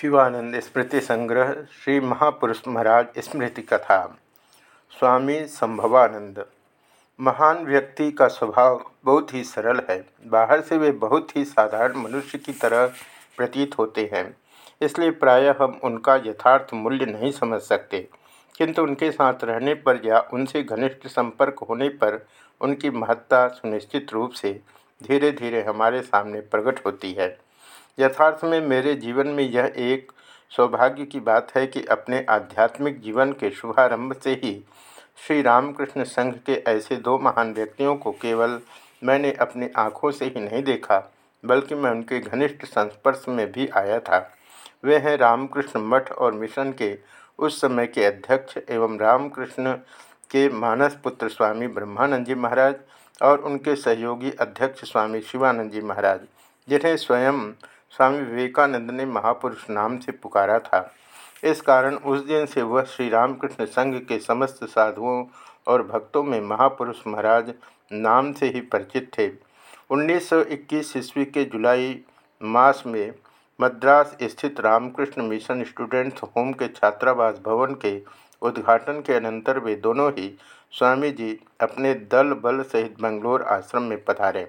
शिवानंद स्मृति संग्रह श्री महापुरुष महाराज स्मृति कथा। स्वामी संभवानंद। महान व्यक्ति का स्वभाव बहुत ही सरल है। बाहर से वे बहुत ही साधारण मनुष्य की तरह प्रतीत होते हैं। इसलिए प्रायः हम उनका यथार्थ मूल्य नहीं समझ सकते। किंतु उनके साथ रहने पर या उनसे घनिष्ठ संपर्क होने पर उनकी महत्ता सुनिश्चित रूप से धीरे धीरे हमारे सामने प्रकट होती है। यथार्थ में मेरे जीवन में यह एक सौभाग्य की बात है कि अपने आध्यात्मिक जीवन के शुभारंभ से ही श्री रामकृष्ण संघ के ऐसे दो महान व्यक्तियों को केवल मैंने अपनी आँखों से ही नहीं देखा, बल्कि मैं उनके घनिष्ठ संस्पर्श में भी आया था। वे हैं रामकृष्ण मठ और मिशन के उस समय के अध्यक्ष एवं रामकृष्ण के मानस पुत्र स्वामी ब्रह्मानंद जी महाराज और उनके सहयोगी अध्यक्ष स्वामी शिवानंद जी महाराज, जिन्हें स्वयं स्वामी विवेकानंद ने महापुरुष नाम से पुकारा था। इस कारण उस दिन से वह श्री रामकृष्ण संघ के समस्त साधुओं और भक्तों में महापुरुष महाराज नाम से ही परिचित थे। 1921 ईस्वी के जुलाई मास में मद्रास स्थित रामकृष्ण मिशन स्टूडेंट्स होम के छात्रावास भवन के उद्घाटन के अनंतर वे दोनों ही स्वामी जी अपने दल बल सहित बंगलोर आश्रम में पधारे।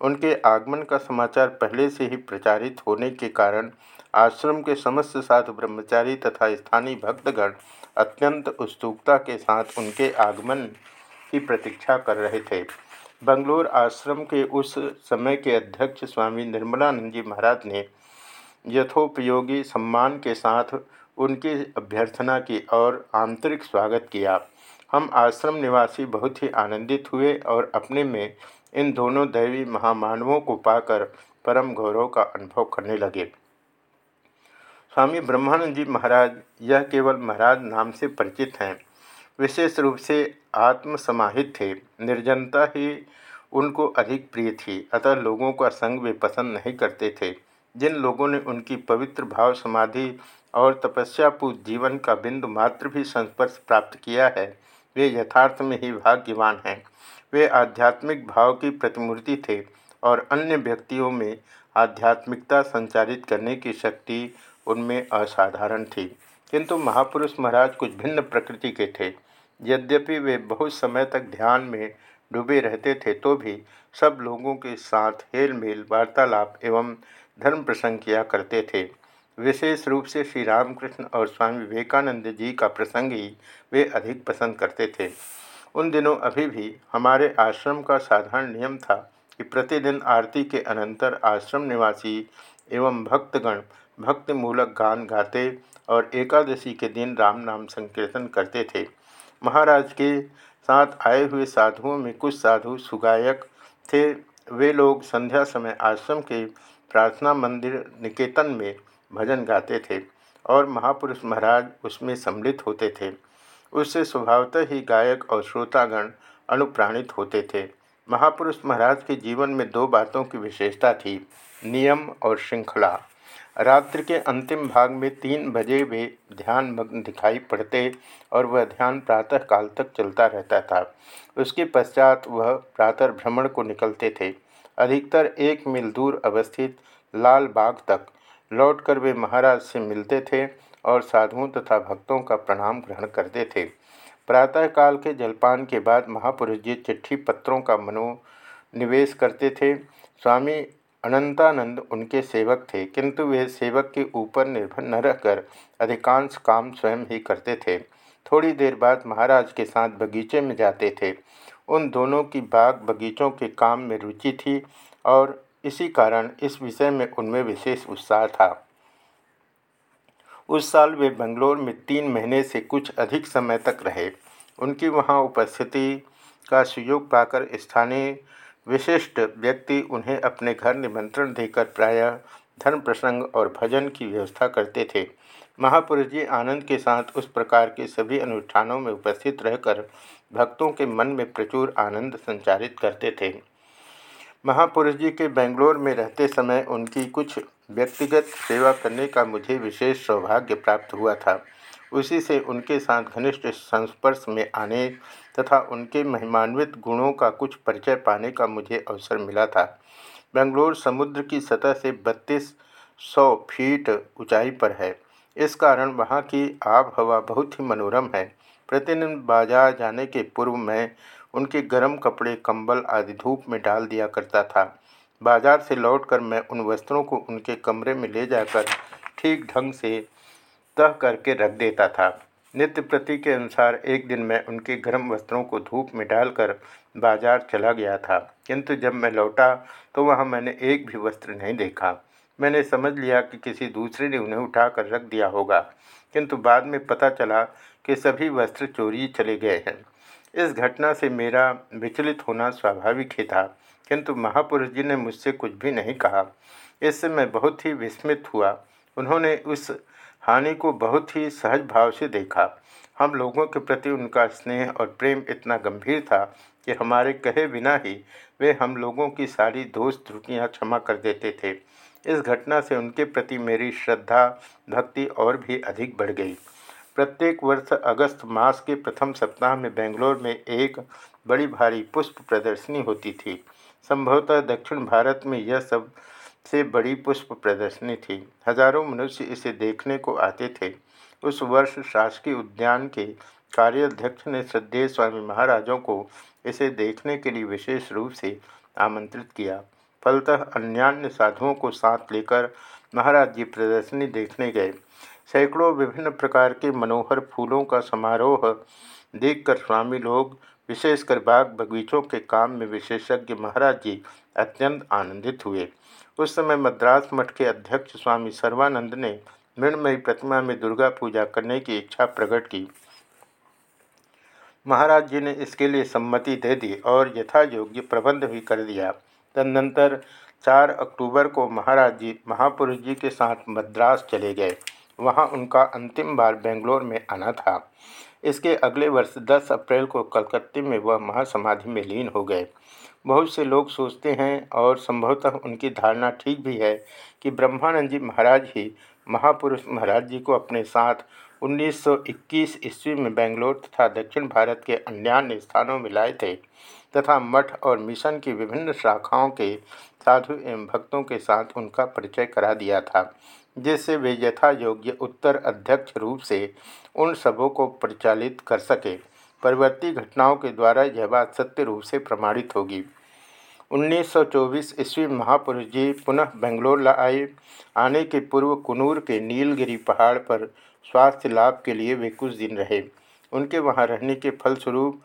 उनके आगमन का समाचार पहले से ही प्रचारित होने के कारण आश्रम के समस्त साधु ब्रह्मचारी तथा स्थानीय भक्तगण अत्यंत उत्सुकता के साथ उनके आगमन की प्रतीक्षा कर रहे थे। बंगलोर आश्रम के उस समय के अध्यक्ष स्वामी निर्मलानंद जी महाराज ने यथोपयोगी सम्मान के साथ उनकी अभ्यर्थना की और आंतरिक स्वागत किया। हम आश्रम निवासी बहुत ही आनंदित हुए और अपने में इन दोनों दैवी महामानवों को पाकर परम गौरव का अनुभव करने लगे। स्वामी ब्रह्मानंद जी महाराज यह केवल महाराज नाम से परिचित हैं। विशेष रूप से आत्मसमाहित थे। निर्जनता ही उनको अधिक प्रिय थी, अतः लोगों का संग वे पसंद नहीं करते थे। जिन लोगों ने उनकी पवित्र भाव समाधि और तपस्यापूत जीवन का बिंदु मात्र भी संस्पर्श प्राप्त किया है, वे यथार्थ में ही भाग्यवान हैं। वे आध्यात्मिक भाव की प्रतिमूर्ति थे और अन्य व्यक्तियों में आध्यात्मिकता संचारित करने की शक्ति उनमें असाधारण थी। किंतु महापुरुष महाराज कुछ भिन्न प्रकृति के थे। यद्यपि वे बहुत समय तक ध्यान में डूबे रहते थे तो भी सब लोगों के साथ हेल मेल वार्तालाप एवं धर्म प्रसंग किया करते थे। विशेष रूप से श्री रामकृष्ण और स्वामी विवेकानंद जी का प्रसंग ही वे अधिक पसंद करते थे। उन दिनों अभी भी हमारे आश्रम का साधारण नियम था कि प्रतिदिन आरती के अनंतर आश्रम निवासी एवं भक्तगण भक्ति मूलक गान गाते और एकादशी के दिन राम नाम संकीर्तन करते थे। महाराज के साथ आए हुए साधुओं में कुछ साधु सुगायक थे। वे लोग संध्या समय आश्रम के प्रार्थना मंदिर निकेतन में भजन गाते थे और महापुरुष महाराज उसमें सम्मिलित होते थे। उससे स्वभावतः ही गायक और श्रोतागण अनुप्राणित होते थे। महापुरुष महाराज के जीवन में दो बातों की विशेषता थी, नियम और श्रृंखला। रात्रि के अंतिम भाग में तीन बजे वे ध्यान मग्न दिखाई पड़ते और वह ध्यान प्रातः काल तक चलता रहता था। उसके पश्चात वह प्रातः भ्रमण को निकलते थे। अधिकतर एक मील दूर अवस्थित लाल बाग तक लौटकर वे महाराज से मिलते थे और साधुओं तथा भक्तों का प्रणाम ग्रहण करते थे। प्रातःकाल के जलपान के बाद महापुरुष जी चिट्ठी पत्रों का मनोनिवेश करते थे। स्वामी अनंतानंद उनके सेवक थे, किंतु वे सेवक के ऊपर निर्भर न रहकर अधिकांश काम स्वयं ही करते थे। थोड़ी देर बाद महाराज के साथ बगीचे में जाते थे। उन दोनों की बाग बगीचों के काम में रुचि थी और इसी कारण इस विषय में उनमें विशेष उत्साह था। उस साल वे बेंगलोर में तीन महीने से कुछ अधिक समय तक रहे। उनकी वहाँ उपस्थिति का सुयोग पाकर स्थानीय विशिष्ट व्यक्ति उन्हें अपने घर निमंत्रण देकर प्रायः धर्म प्रसंग और भजन की व्यवस्था करते थे। महापुरुष जी आनंद के साथ उस प्रकार के सभी अनुष्ठानों में उपस्थित रहकर भक्तों के मन में प्रचुर आनंद संचारित करते थे। महापुरुष जी के बेंगलोर में रहते समय उनकी कुछ व्यक्तिगत सेवा करने का मुझे विशेष सौभाग्य प्राप्त हुआ था। उसी से उनके साथ घनिष्ठ संस्पर्श में आने तथा उनके महिमान्वित गुणों का कुछ परिचय पाने का मुझे अवसर मिला था। बेंगलोर समुद्र की सतह से बत्तीस सौ फीट ऊंचाई पर है। इस कारण वहाँ की आब हवा बहुत ही मनोरम है। प्रतिदिन बाज़ार जाने के पूर्व मैं उनके गर्म कपड़े, कंबल आदि धूप में डाल दिया करता था। बाज़ार से लौटकर मैं उन वस्त्रों को उनके कमरे में ले जाकर ठीक ढंग से तह करके रख देता था। नित्य प्रति के अनुसार एक दिन मैं उनके गर्म वस्त्रों को धूप में डालकर बाज़ार चला गया था। किंतु जब मैं लौटा तो वहाँ मैंने एक भी वस्त्र नहीं देखा। मैंने समझ लिया कि किसी दूसरे ने उन्हें उठाकर रख दिया होगा। किंतु बाद में पता चला कि सभी वस्त्र चोरी चले गए हैं। इस घटना से मेरा विचलित होना स्वाभाविक ही था। किंतु महापुरुष जी ने मुझसे कुछ भी नहीं कहा। इससे मैं बहुत ही विस्मित हुआ। उन्होंने उस हानि को बहुत ही सहज भाव से देखा। हम लोगों के प्रति उनका स्नेह और प्रेम इतना गंभीर था कि हमारे कहे बिना ही वे हम लोगों की सारी दोष त्रुटियाँ क्षमा कर देते थे। इस घटना से उनके प्रति मेरी श्रद्धा, भक्ति और भी अधिक बढ़ गई। प्रत्येक वर्ष अगस्त मास के प्रथम सप्ताह में बेंगलोर में एक बड़ी भारी पुष्प प्रदर्शनी होती थी। संभवतः दक्षिण भारत में यह सबसे बड़ी पुष्प प्रदर्शनी थी। हज़ारों मनुष्य इसे देखने को आते थे। उस वर्ष शासकीय उद्यान के कार्याध्यक्ष ने श्रद्धेय स्वामी महाराजों को इसे देखने के लिए विशेष रूप से आमंत्रित किया। फलतः अन्यान्य साधुओं को साथ लेकर महाराज जी प्रदर्शनी देखने गए। सैकड़ों विभिन्न प्रकार के मनोहर फूलों का समारोह देखकर स्वामी लोग विशेषकर बाग बगीचों के काम में विशेषज्ञ महाराज जी अत्यंत आनंदित हुए। उस समय मद्रास मठ के अध्यक्ष स्वामी सर्वानंद ने मृणमयी प्रतिमा में दुर्गा पूजा करने की इच्छा प्रकट की। महाराज जी ने इसके लिए सम्मति दे दी और यथा योग्य प्रबंध भी कर दिया। तदनंतर 4 अक्टूबर को महाराज जी, महापुरुष जी के साथ मद्रास चले गए। वहाँ उनका अंतिम बार बेंगलोर में आना था। इसके अगले वर्ष 10 अप्रैल को कलकत्ते में वह महासमाधि में लीन हो गए। बहुत से लोग सोचते हैं और संभवतः उनकी धारणा ठीक भी है कि ब्रह्मानंद जी महाराज ही महापुरुष महाराज जी को अपने साथ 1921 ईस्वी में बेंगलोर तथा दक्षिण भारत के अन्य स्थानों में लाए थे तथा मठ और मिशन की विभिन्न शाखाओं के साधु एवं भक्तों के साथ उनका परिचय करा दिया था। जिससे वे यथा योग्य उत्तर अध्यक्ष रूप से उन सबों को परिचालित कर सके। परिवर्ती घटनाओं के द्वारा यह बात सत्य रूप से प्रमाणित होगी। 1924 ईस्वी महापुरुष जी पुनः बेंगलोर आए। आने के पूर्व कुनूर के नीलगिरी पहाड़ पर स्वास्थ्य लाभ के लिए वे कुछ दिन रहे। उनके वहाँ रहने के फलस्वरूप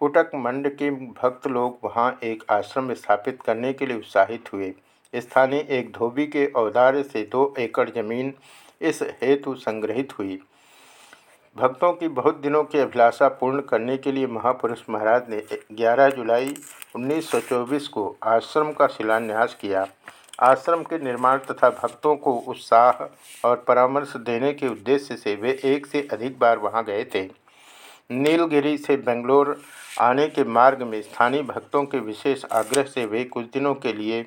उटक मंड के भक्त लोग वहाँ एक आश्रम स्थापित करने के लिए उत्साहित हुए। स्थानीय एक धोबी के औदार्य से दो एकड़ ज़मीन इस हेतु संग्रहित हुई। भक्तों की बहुत दिनों की अभिलाषा पूर्ण करने के लिए महापुरुष महाराज ने 11 जुलाई 1924 को आश्रम का शिलान्यास किया। आश्रम के निर्माण तथा भक्तों को उत्साह और परामर्श देने के उद्देश्य से वे एक से अधिक बार वहाँ गए थे। नीलगिरी से बेंगलोर आने के मार्ग में स्थानीय भक्तों के विशेष आग्रह से वे कुछ दिनों के लिए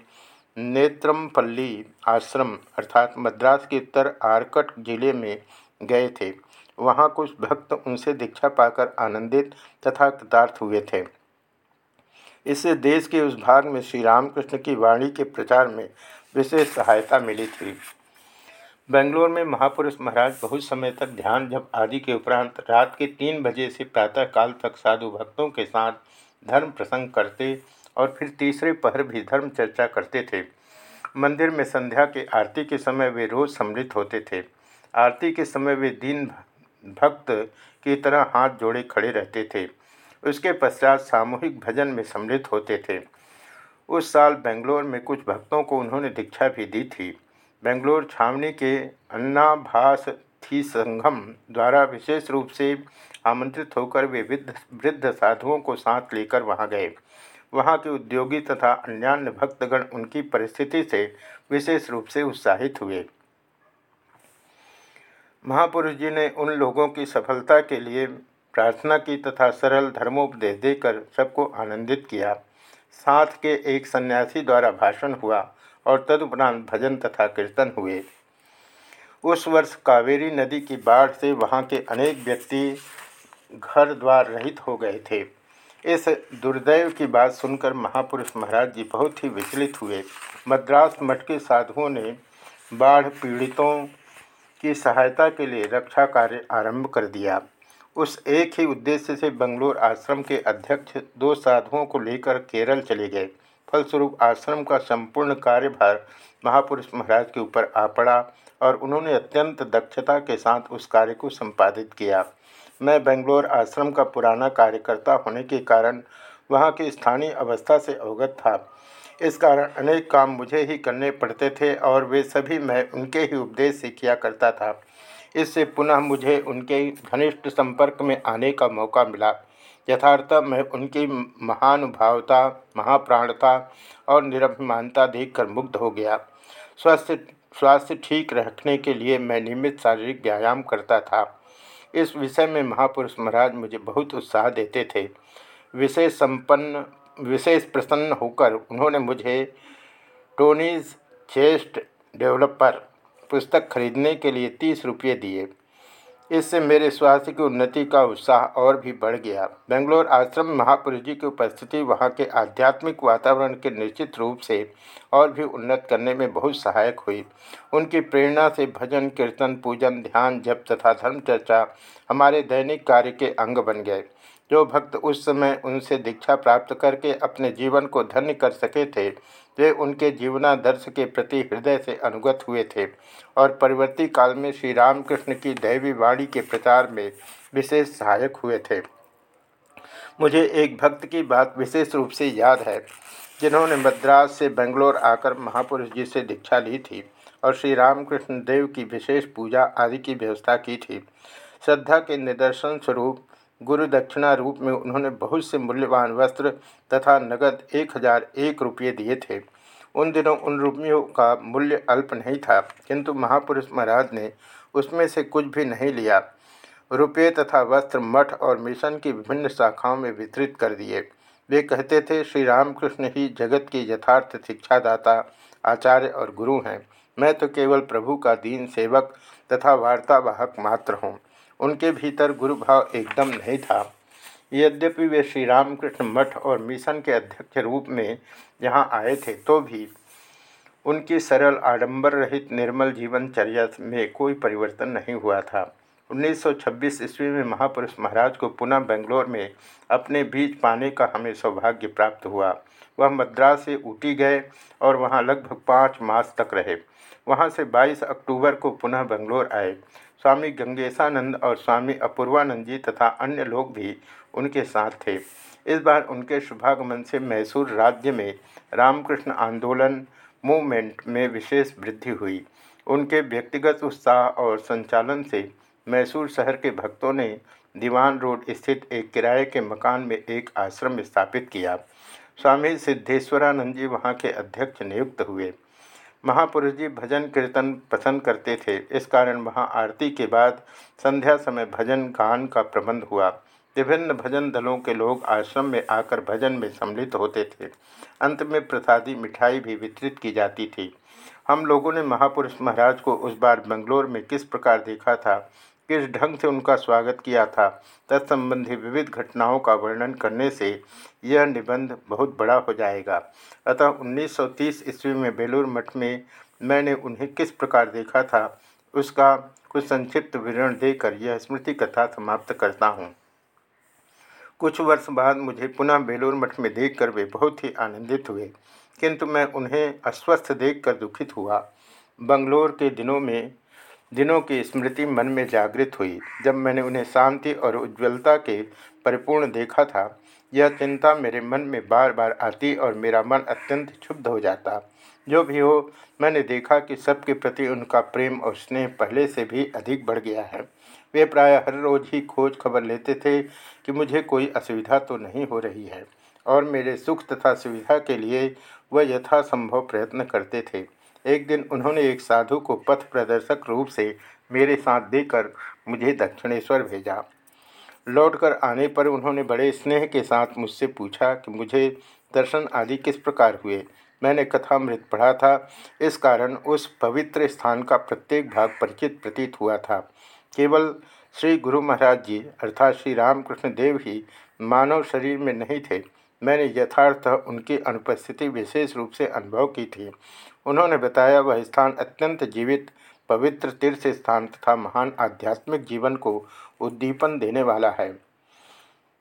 नेत्रमपल्ली आश्रम, अर्थात मद्रास के उत्तर आरकट ज़िले में गए थे। वहाँ कुछ भक्त उनसे दीक्षा पाकर आनंदित तथा कृतार्थ हुए थे। इससे देश के उस भाग में श्री रामकृष्ण की वाणी के प्रचार में विशेष सहायता मिली थी। बेंगलोर में महापुरुष महाराज बहुत समय तक ध्यान जब आदि के उपरांत रात के तीन बजे से प्रातः काल तक साधु भक्तों के साथ धर्म प्रसंग करते और फिर तीसरे पहर भी धर्म चर्चा करते थे। मंदिर में संध्या के आरती के समय वे रोज सम्मिलित होते थे। आरती के समय वे दिन भक्त की तरह हाथ जोड़े खड़े रहते थे। उसके पश्चात सामूहिक भजन में सम्मिलित होते थे। उस साल बेंगलोर में कुछ भक्तों को उन्होंने दीक्षा भी दी थी। बेंगलोर छावनी के अन्नाभास थी संघम द्वारा विशेष रूप से आमंत्रित होकर वे वृद्ध वृद्ध साधुओं को साथ लेकर वहाँ गए। वहाँ के उद्योगी तथा अन्यान्य भक्तगण उनकी परिस्थिति से विशेष रूप से उत्साहित हुए। महापुरुष जी ने उन लोगों की सफलता के लिए प्रार्थना की तथा सरल धर्मोपदेश देकर सबको आनंदित किया। साथ के एक सन्यासी द्वारा भाषण हुआ और तदुपरांत भजन तथा कीर्तन हुए। उस वर्ष कावेरी नदी की बाढ़ से वहाँ के अनेक व्यक्ति घर द्वार रहित हो गए थे। इस दुर्दैव की बात सुनकर महापुरुष महाराज जी बहुत ही विचलित हुए। मद्रास मठ के साधुओं ने बाढ़ पीड़ितों की सहायता के लिए रक्षा कार्य आरंभ कर दिया। उस एक ही उद्देश्य से बंगलोर आश्रम के अध्यक्ष दो साधुओं को लेकर केरल चले गए। फलस्वरूप आश्रम का संपूर्ण कार्यभार महापुरुष महाराज के ऊपर आ पड़ा और उन्होंने अत्यंत दक्षता के साथ उस कार्य को संपादित किया। मैं बेंगलोर आश्रम का पुराना कार्यकर्ता होने के कारण वहाँ की स्थानीय अवस्था से अवगत था। इस कारण अनेक काम मुझे ही करने पड़ते थे और वे सभी मैं उनके ही उपदेश से किया करता था। इससे पुनः मुझे उनके घनिष्ठ संपर्क में आने का मौका मिला। यथार्थ मैं उनकी महानुभावता, महाप्राणता और निरभिमानता देखकर मुग्ध हो गया। स्वास्थ्य स्वास्थ्य ठीक रखने के लिए मैं नियमित शारीरिक व्यायाम करता था। इस विषय में महापुरुष महाराज मुझे बहुत उत्साह देते थे। विशेष संपन्न विशेष प्रसन्न होकर उन्होंने मुझे टोनीज चेस्ट डेवलपर पुस्तक खरीदने के लिए तीस रुपये दिए। इससे मेरे स्वास्थ्य की उन्नति का उत्साह और भी बढ़ गया। बेंगलोर आश्रम में महापुरुष जी की उपस्थिति वहाँ के आध्यात्मिक वातावरण के निश्चित रूप से और भी उन्नत करने में बहुत सहायक हुई। उनकी प्रेरणा से भजन, कीर्तन, पूजन, ध्यान, जप तथा धर्म चर्चा हमारे दैनिक कार्य के अंग बन गए। जो भक्त उस समय उनसे दीक्षा प्राप्त करके अपने जीवन को धन्य कर सके थे, वे उनके जीवनादर्श के प्रति हृदय से अनुगत हुए थे। और परिवर्ती काल में श्री रामकृष्ण की दैवी वाणी के प्रचार में विशेष सहायक हुए थे। मुझे एक भक्त की बात विशेष रूप से याद है, जिन्होंने मद्रास से बेंगलोर आकर महापुरुष जी से दीक्षा ली थी और श्री रामकृष्ण देव की विशेष पूजा आदि की व्यवस्था की थी। श्रद्धा के निदर्शन स्वरूप गुरु दक्षिणा रूप में उन्होंने बहुत से मूल्यवान वस्त्र तथा नगद एक हज़ार एक रुपये दिए थे। उन दिनों उन रुपयों का मूल्य अल्प नहीं था, किंतु महापुरुष महाराज ने उसमें से कुछ भी नहीं लिया। रुपये तथा वस्त्र मठ और मिशन की विभिन्न शाखाओं में वितरित कर दिए। वे कहते थे, श्री रामकृष्ण ही जगत के यथार्थ शिक्षादाता, आचार्य और गुरु हैं। मैं तो केवल प्रभु का दीन सेवक तथा वार्तावाहक मात्र हूँ। उनके भीतर गुरु भाव एकदम नहीं था। यद्यपि वे श्री रामकृष्ण मठ और मिशन के अध्यक्ष रूप में यहाँ आए थे तो भी उनकी सरल आडंबर रहित निर्मल जीवनचर्या में कोई परिवर्तन नहीं हुआ था। 1926 ईस्वी में महापुरुष महाराज को पुनः बेंगलोर में अपने बीच पाने का हमें सौभाग्य प्राप्त हुआ। वह मद्रास से ऊटी गए और वहाँ लगभग पाँच मास तक रहे। वहाँ से 22 अक्टूबर को पुनः बेंगलोर आए। स्वामी गंगेशानंद और स्वामी अपूर्वानंद जी तथा अन्य लोग भी उनके साथ थे। इस बार उनके शुभागमन से मैसूर राज्य में रामकृष्ण आंदोलन मूवमेंट में विशेष वृद्धि हुई। उनके व्यक्तिगत उत्साह और संचालन से मैसूर शहर के भक्तों ने दीवान रोड स्थित एक किराए के मकान में एक आश्रम स्थापित किया। स्वामी सिद्धेश्वरानंद जी वहाँ के अध्यक्ष नियुक्त हुए। महापुरुष जी भजन कीर्तन पसंद करते थे। इस कारण वहाँ आरती के बाद संध्या समय भजन गान का प्रबंध हुआ। विभिन्न भजन दलों के लोग आश्रम में आकर भजन में सम्मिलित होते थे। अंत में प्रसादी मिठाई भी वितरित की जाती थी। हम लोगों ने महापुरुष महाराज को उस बार बंगलोर में किस प्रकार देखा था? किस ढंग से उनका स्वागत किया था, तत्संबंधी विविध घटनाओं का वर्णन करने से यह निबंध बहुत बड़ा हो जाएगा। अतः 1930 ईस्वी में बेलूर मठ में मैंने उन्हें किस प्रकार देखा था, उसका कुछ संक्षिप्त विवरण देकर यह स्मृति कथा समाप्त करता हूँ। कुछ वर्ष बाद मुझे पुनः बेलूर मठ में देखकर वे बहुत ही आनंदित हुए, किंतु मैं उन्हें अस्वस्थ देखकर दुखित हुआ। बंगलोर के दिनों में दिनों की स्मृति मन में जागृत हुई। जब मैंने उन्हें शांति और उज्ज्वलता के परिपूर्ण देखा था, यह चिंता मेरे मन में बार बार आती और मेरा मन अत्यंत क्षुब्ध हो जाता। जो भी हो, मैंने देखा कि सबके प्रति उनका प्रेम और स्नेह पहले से भी अधिक बढ़ गया है। वे प्राय हर रोज़ ही खोज खबर लेते थे कि मुझे कोई असुविधा तो नहीं हो रही है, और मेरे सुख तथा सुविधा के लिए वह यथासंभव प्रयत्न करते थे। एक दिन उन्होंने एक साधु को पथ प्रदर्शक रूप से मेरे साथ देकर मुझे दक्षिणेश्वर भेजा। लौटकर आने पर उन्होंने बड़े स्नेह के साथ मुझसे पूछा कि मुझे दर्शन आदि किस प्रकार हुए? मैंने कथामृत पढ़ा था। इस कारण उस पवित्र स्थान का प्रत्येक भाग परिचित प्रतीत हुआ था। केवल श्री गुरु महाराज जी अर्थात श्री रामकृष्ण देव ही मानव शरीर में नहीं थे। मैंने यथार्थ उनकी अनुपस्थिति विशेष रूप से अनुभव की थी। उन्होंने बताया वह स्थान अत्यंत जीवित पवित्र तीर्थ स्थान तथा महान आध्यात्मिक जीवन को उद्दीपन देने वाला है।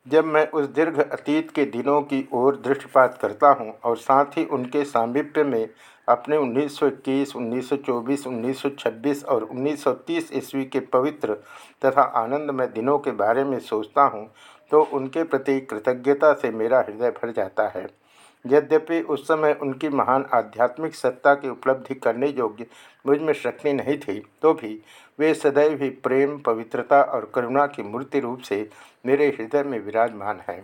जब मैं उस दीर्घ अतीत के दिनों की ओर दृष्टिपात करता हूँ और साथ ही उनके सामिप्य में अपने 1921, 1924, 1926 और 1930 ईस्वी के पवित्र तथा आनंदमय दिनों के बारे में सोचता हूँ तो उनके प्रति कृतज्ञता से मेरा हृदय भर जाता है। यद्यपि उस समय उनकी महान आध्यात्मिक सत्ता की उपलब्धि करने योग्य मुझमें शक्ति नहीं थी तो भी वे सदैव ही प्रेम, पवित्रता और करुणा की मूर्ति रूप से मेरे हृदय में विराजमान हैं।